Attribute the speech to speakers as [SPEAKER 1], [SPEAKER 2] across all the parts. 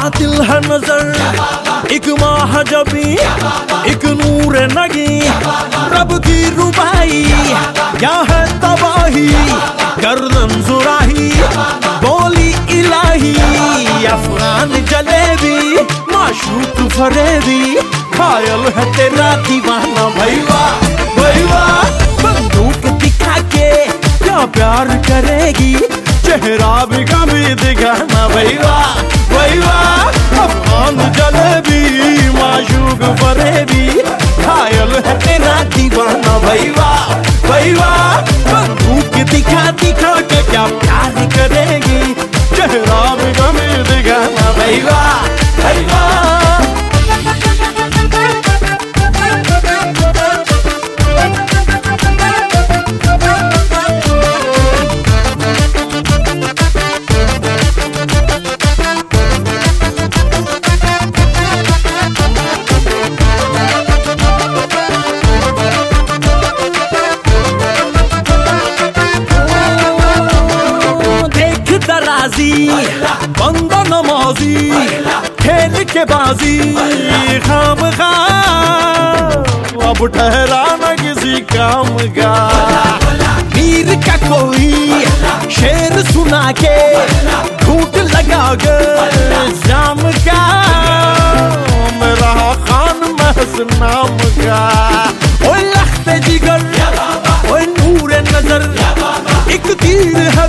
[SPEAKER 1] आतिल है नज़र। एक माह जबी, एक नूर नगी। रब की रुबाई क्या है तबाही। गर्दन सुराही बोली इलाही। अफगान जलेबी, माशूक फरेबी। खायल है तेरा दीवाना। भैया भैया, बंदूक दिखा के क्या प्यार करेगी? चेहरा भी कभी दिखाना। भैया भैया। जलेबी माशूक फरेबी घायल है तेरा दीवाना भैया भैया, बंदूक दिखा दिखा के क्या प्यार करेगी? चेहरा भी कभी दिखाना भैया। दराजी बंद नमाजी खेल के बाजी खाम खा अब ठहरा न किसी काम का वीर का कोई शेर सुना के झूठ लगा कर जाम का मेरा खान महस नाम का ओए लखते जिगर ओए नूर नज़र एक तीर है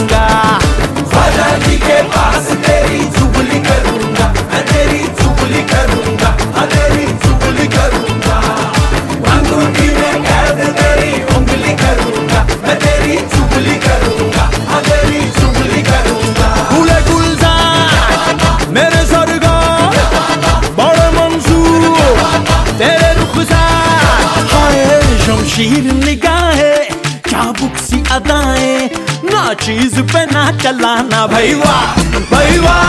[SPEAKER 1] निगाहें क्या बुक्सी अदाएँ ना चीज़ पे ना चलाना भैया भैया।